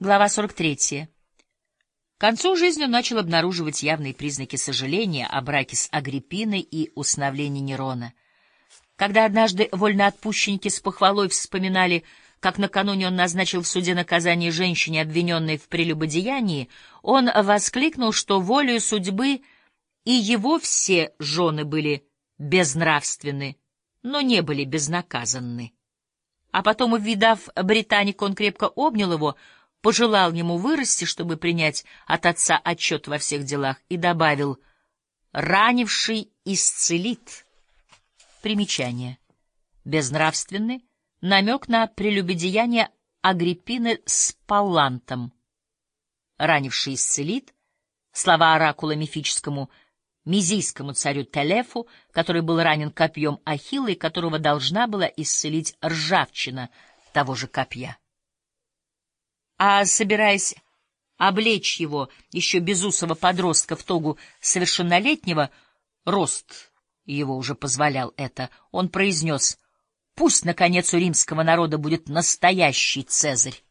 Глава 43. К концу жизни он начал обнаруживать явные признаки сожаления о браке с Агриппиной и усыновлении Нерона. Когда однажды вольноотпущенники с похвалой вспоминали, как накануне он назначил в суде наказание женщине, обвиненной в прелюбодеянии, он воскликнул, что волею судьбы и его все жены были безнравственны, но не были безнаказанны. А потом, увидав британика, он крепко обнял его, пожелал ему вырасти, чтобы принять от отца отчет во всех делах, и добавил «ранивший исцелит». Примечание. Безнравственный намек на прелюбодеяние Агриппины с Паллантом. Ранивший исцелит, слова оракула мифическому мизийскому царю Телефу, который был ранен копьем Ахилла и которого должна была исцелить ржавчина того же копья а, собираясь облечь его, еще безусого подростка, в тогу совершеннолетнего, рост его уже позволял это, он произнес «Пусть, наконец, у римского народа будет настоящий Цезарь».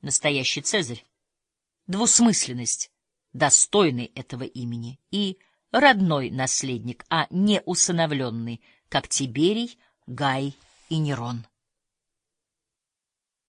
Настоящий Цезарь — двусмысленность, достойный этого имени, и родной наследник, а не усыновленный, как Тиберий, Гай и Нерон.